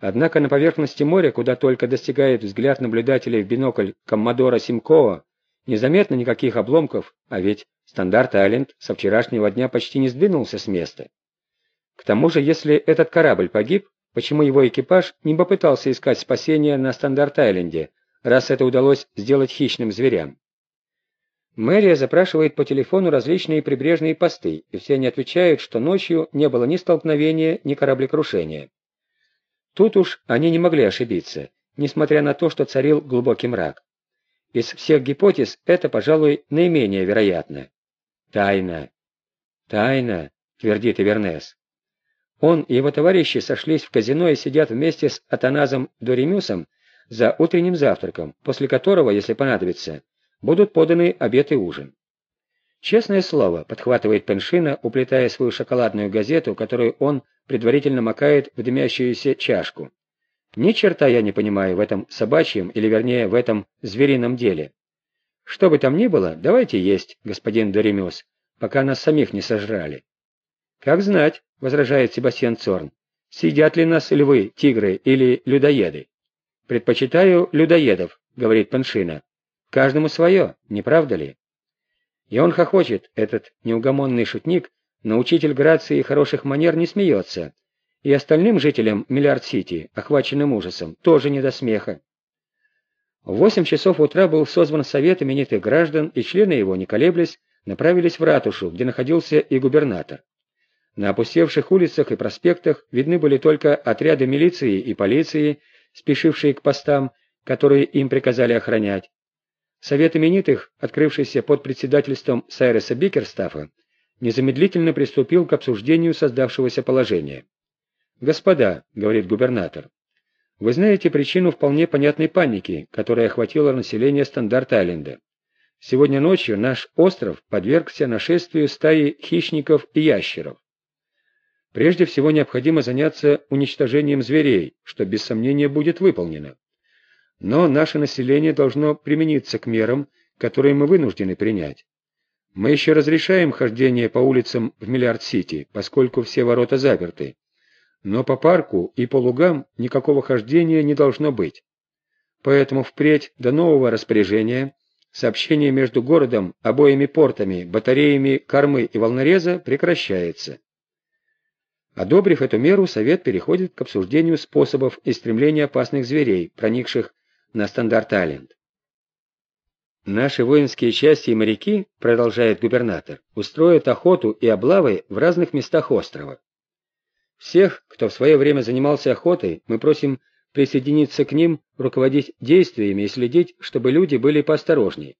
Однако на поверхности моря, куда только достигает взгляд наблюдателей в бинокль Коммодора Симкова, незаметно никаких обломков, а ведь Стандарт-Айленд со вчерашнего дня почти не сдвинулся с места. К тому же, если этот корабль погиб, почему его экипаж не попытался искать спасения на Стандарт-Айленде, раз это удалось сделать хищным зверям? Мэрия запрашивает по телефону различные прибрежные посты, и все они отвечают, что ночью не было ни столкновения, ни кораблекрушения. Тут уж они не могли ошибиться, несмотря на то, что царил глубокий мрак. Из всех гипотез это, пожалуй, наименее вероятно. «Тайна! Тайна!» — твердит Ивернес. Он и его товарищи сошлись в казино и сидят вместе с Атаназом Доремюсом за утренним завтраком, после которого, если понадобится, будут поданы обед и ужин. Честное слово, подхватывает Пеншина, уплетая свою шоколадную газету, которую он предварительно макает в дымящуюся чашку. Ни черта я не понимаю в этом собачьем, или вернее, в этом зверином деле. Что бы там ни было, давайте есть, господин Доремюс, пока нас самих не сожрали. Как знать, возражает Себастьян Цорн, сидят ли нас львы, тигры или людоеды? Предпочитаю людоедов, говорит Паншина. Каждому свое, не правда ли? И он хохочет, этот неугомонный шутник, но учитель грации и хороших манер не смеется. И остальным жителям Миллиард-Сити, охваченным ужасом, тоже не до смеха. В восемь часов утра был созван совет именитых граждан, и члены его, не колеблясь, направились в ратушу, где находился и губернатор. На опустевших улицах и проспектах видны были только отряды милиции и полиции, спешившие к постам, которые им приказали охранять. Совет именитых, открывшийся под председательством Сайреса Бикерстафа, незамедлительно приступил к обсуждению создавшегося положения. «Господа», — говорит губернатор, — «вы знаете причину вполне понятной паники, которая охватила население Стандарт-Айленда. Сегодня ночью наш остров подвергся нашествию стаи хищников и ящеров. Прежде всего необходимо заняться уничтожением зверей, что без сомнения будет выполнено. Но наше население должно примениться к мерам, которые мы вынуждены принять. Мы еще разрешаем хождение по улицам в Миллиард-Сити, поскольку все ворота заперты. Но по парку и по лугам никакого хождения не должно быть. Поэтому впредь до нового распоряжения сообщение между городом, обоими портами, батареями кормы и волнореза прекращается. Одобрив эту меру, Совет переходит к обсуждению способов истребления опасных зверей, проникших на Стандарт-Айленд. Наши воинские части и моряки, продолжает губернатор, устроят охоту и облавы в разных местах острова. Всех, кто в свое время занимался охотой, мы просим присоединиться к ним, руководить действиями и следить, чтобы люди были поосторожней.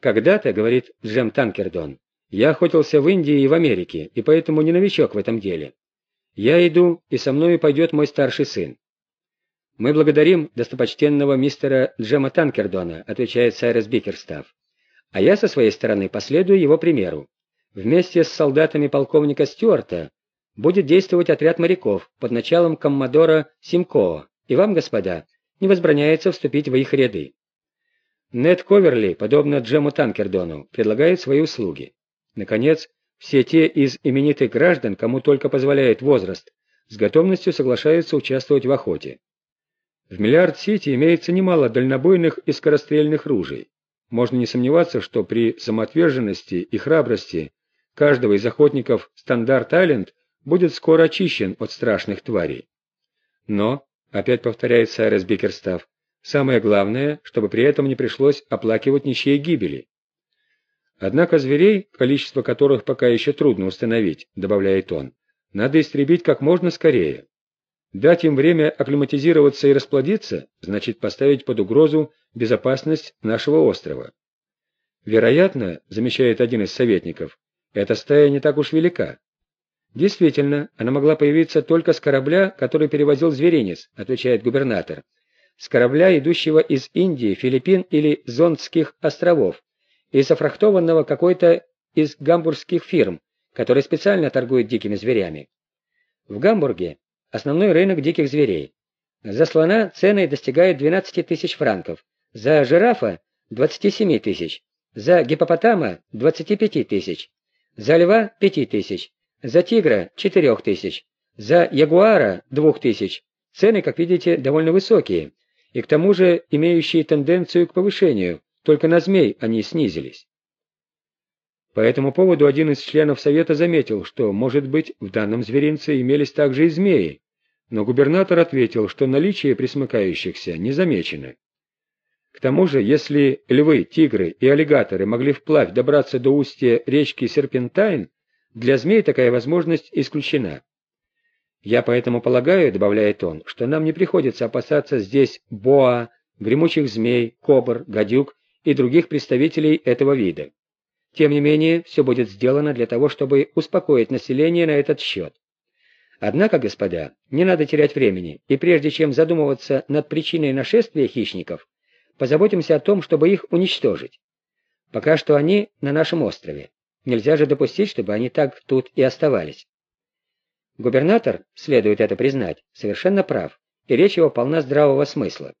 Когда-то, говорит Джем Танкердон, я охотился в Индии и в Америке, и поэтому не новичок в этом деле. Я иду, и со мною пойдет мой старший сын. «Мы благодарим достопочтенного мистера Джема Танкердона», отвечает Сайрес Бикерстав. «А я со своей стороны последую его примеру. Вместе с солдатами полковника Стюарта будет действовать отряд моряков под началом коммодора Симкоо, и вам, господа, не возбраняется вступить в их ряды». Нед Коверли, подобно Джему Танкердону, предлагает свои услуги. Наконец, все те из именитых граждан, кому только позволяет возраст, с готовностью соглашаются участвовать в охоте. В Миллиард-Сити имеется немало дальнобойных и скорострельных ружей. Можно не сомневаться, что при самоотверженности и храбрости каждого из охотников Стандарт-Айленд будет скоро очищен от страшных тварей. Но, опять повторяет Сайрес Бикерстав, самое главное, чтобы при этом не пришлось оплакивать ничьей гибели. Однако зверей, количество которых пока еще трудно установить, добавляет он, надо истребить как можно скорее. Дать им время акклиматизироваться и расплодиться, значит поставить под угрозу безопасность нашего острова. Вероятно, замечает один из советников, эта стая не так уж велика. Действительно, она могла появиться только с корабля, который перевозил зверинец, отвечает губернатор. С корабля, идущего из Индии, Филиппин или Зондских островов, и зафрахтованного какой-то из гамбургских фирм, который специально торгует дикими зверями. В Гамбурге основной рынок диких зверей. За слона цены достигают 12 тысяч франков, за жирафа – 27 тысяч, за гипопотама – 25 тысяч, за льва – 5 тысяч, за тигра – 4 тысяч, за ягуара – 2 тысяч, Цены, как видите, довольно высокие, и к тому же имеющие тенденцию к повышению, только на змей они снизились. По этому поводу один из членов Совета заметил, что, может быть, в данном зверинце имелись также и змеи, но губернатор ответил, что наличие присмыкающихся не замечено. К тому же, если львы, тигры и аллигаторы могли вплавь добраться до устья речки Серпентайн, для змей такая возможность исключена. Я поэтому полагаю, добавляет он, что нам не приходится опасаться здесь боа, гремучих змей, кобр, гадюк и других представителей этого вида. Тем не менее, все будет сделано для того, чтобы успокоить население на этот счет. Однако, господа, не надо терять времени, и прежде чем задумываться над причиной нашествия хищников, позаботимся о том, чтобы их уничтожить. Пока что они на нашем острове. Нельзя же допустить, чтобы они так тут и оставались. Губернатор, следует это признать, совершенно прав, и речь его полна здравого смысла.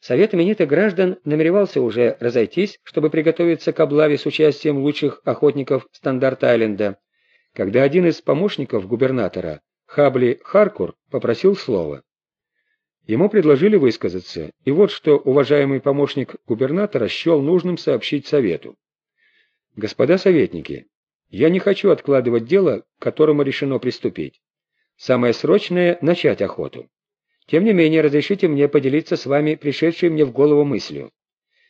Совет именитых граждан намеревался уже разойтись, чтобы приготовиться к облаве с участием лучших охотников Стандарт-Айленда, когда один из помощников губернатора, Хабли Харкур, попросил слова. Ему предложили высказаться, и вот что уважаемый помощник губернатора счел нужным сообщить совету. «Господа советники, я не хочу откладывать дело, к которому решено приступить. Самое срочное — начать охоту. Тем не менее, разрешите мне поделиться с вами пришедшей мне в голову мыслью.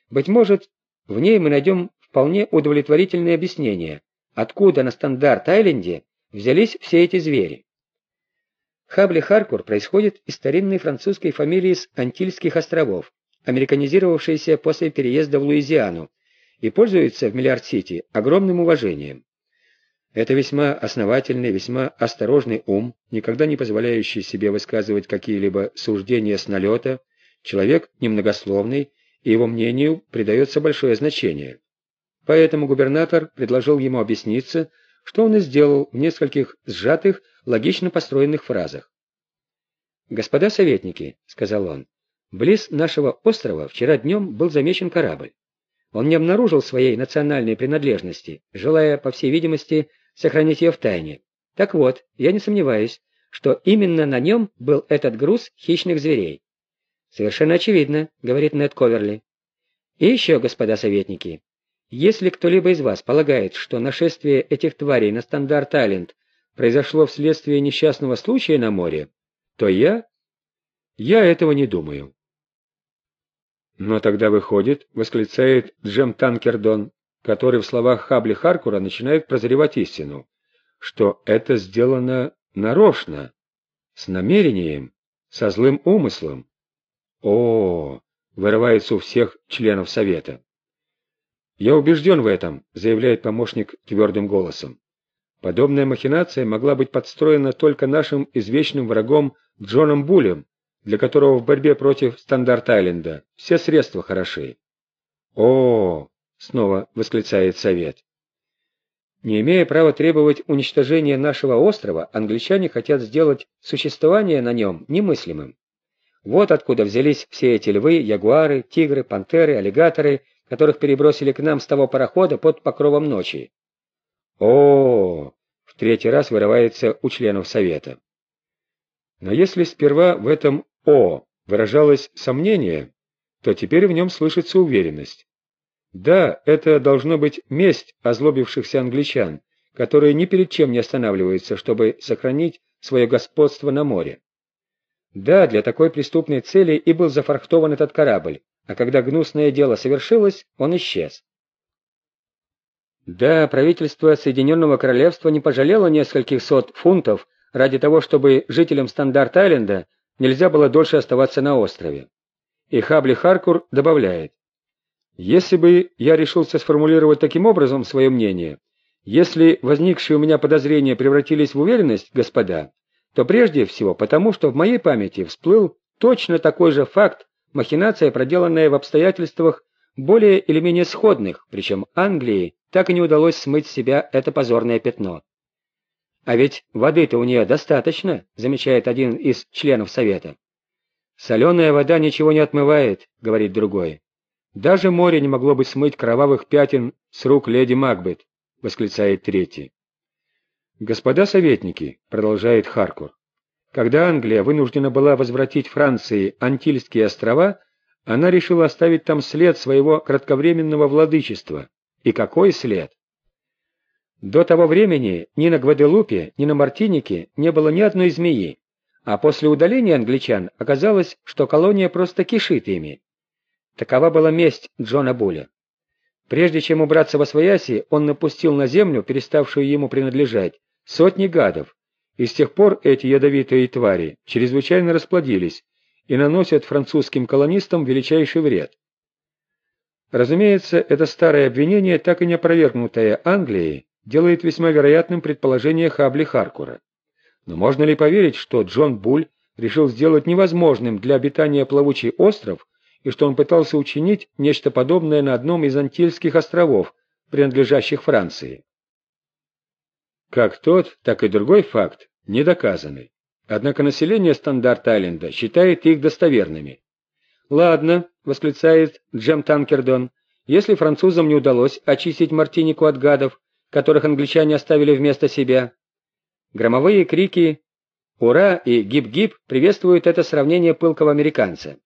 Быть может, в ней мы найдем вполне удовлетворительное объяснение, откуда на Стандарт-Айленде взялись все эти звери. Хабли Харкур происходит из старинной французской фамилии с Антильских островов, американизировавшейся после переезда в Луизиану, и пользуется в Миллиард-Сити огромным уважением. Это весьма основательный, весьма осторожный ум, никогда не позволяющий себе высказывать какие-либо суждения с налета, человек немногословный, и его мнению придается большое значение. Поэтому губернатор предложил ему объясниться, что он и сделал в нескольких сжатых, логично построенных фразах. «Господа советники», — сказал он, — «близ нашего острова вчера днем был замечен корабль. Он не обнаружил своей национальной принадлежности, желая, по всей видимости, сохранить ее в тайне. Так вот, я не сомневаюсь, что именно на нем был этот груз хищных зверей. «Совершенно очевидно», — говорит Нед Коверли. «И еще, господа советники, если кто-либо из вас полагает, что нашествие этих тварей на Стандарт-Айленд произошло вследствие несчастного случая на море, то я... я этого не думаю». «Но тогда выходит», — восклицает Джем Танкердон, который в словах Хабли Харкура начинает прозревать истину, что это сделано нарочно, с намерением, со злым умыслом. О, вырывается у всех членов Совета. «Я убежден в этом», — заявляет помощник твердым голосом. Подобная махинация могла быть подстроена только нашим извечным врагом Джоном Булем, для которого в борьбе против Стандарт-Айленда все средства хороши. О, снова восклицает Совет. Не имея права требовать уничтожения нашего острова, англичане хотят сделать существование на нем немыслимым. Вот откуда взялись все эти львы, ягуары, тигры, пантеры, аллигаторы, которых перебросили к нам с того парохода под покровом ночи. О, -о, -о в третий раз вырывается у членов Совета. Но если сперва в этом «о» выражалось сомнение, то теперь в нем слышится уверенность. Да, это должно быть месть озлобившихся англичан, которые ни перед чем не останавливаются, чтобы сохранить свое господство на море. Да, для такой преступной цели и был зафархтован этот корабль, а когда гнусное дело совершилось, он исчез. Да, правительство Соединенного Королевства не пожалело нескольких сот фунтов ради того, чтобы жителям Стандарт-Айленда нельзя было дольше оставаться на острове. И Хабли Харкур добавляет, если бы я решился сформулировать таким образом свое мнение, если возникшие у меня подозрения превратились в уверенность, господа, то прежде всего потому, что в моей памяти всплыл точно такой же факт, махинация, проделанная в обстоятельствах более или менее сходных, причем Англии так и не удалось смыть с себя это позорное пятно. «А ведь воды-то у нее достаточно», — замечает один из членов Совета. «Соленая вода ничего не отмывает», — говорит другой. «Даже море не могло бы смыть кровавых пятен с рук леди Макбет», — восклицает третий. «Господа советники», — продолжает Харкур, — Когда Англия вынуждена была возвратить Франции Антильские острова, она решила оставить там след своего кратковременного владычества. И какой след? До того времени ни на Гваделупе, ни на Мартинике не было ни одной змеи, а после удаления англичан оказалось, что колония просто кишит ими. Такова была месть Джона Буля. Прежде чем убраться во свояси, он напустил на землю, переставшую ему принадлежать, сотни гадов, и с тех пор эти ядовитые твари чрезвычайно расплодились и наносят французским колонистам величайший вред. Разумеется, это старое обвинение, так и не опровергнутое Англией, делает весьма вероятным предположение Хабли Харкура. Но можно ли поверить, что Джон Буль решил сделать невозможным для обитания плавучий остров, и что он пытался учинить нечто подобное на одном из Антильских островов, принадлежащих Франции? Как тот, так и другой факт не доказаны. Однако население Стандарт-Айленда считает их достоверными. «Ладно», — восклицает Джем Танкердон, — «если французам не удалось очистить Мартинику от гадов, которых англичане оставили вместо себя, Громовые крики «Ура!» и «Гип-гип» приветствуют это сравнение пылкого американца.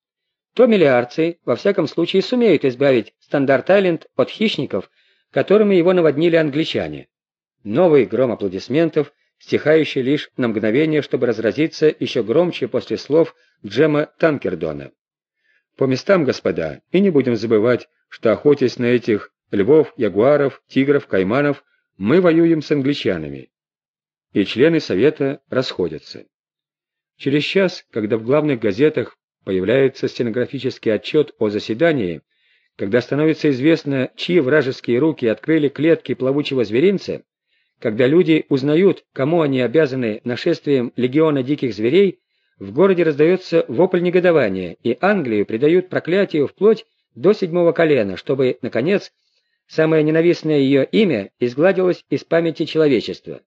То миллиардцы, во всяком случае, сумеют избавить Стандарт-Айленд от хищников, которыми его наводнили англичане. Новый гром аплодисментов, стихающий лишь на мгновение, чтобы разразиться еще громче после слов Джема Танкердона. По местам, господа, и не будем забывать, что охотясь на этих львов, ягуаров, тигров, кайманов, мы воюем с англичанами и члены Совета расходятся. Через час, когда в главных газетах появляется стенографический отчет о заседании, когда становится известно, чьи вражеские руки открыли клетки плавучего зверинца, когда люди узнают, кому они обязаны нашествием легиона диких зверей, в городе раздается вопль негодования, и Англию придают проклятию вплоть до седьмого колена, чтобы, наконец, самое ненавистное ее имя изгладилось из памяти человечества.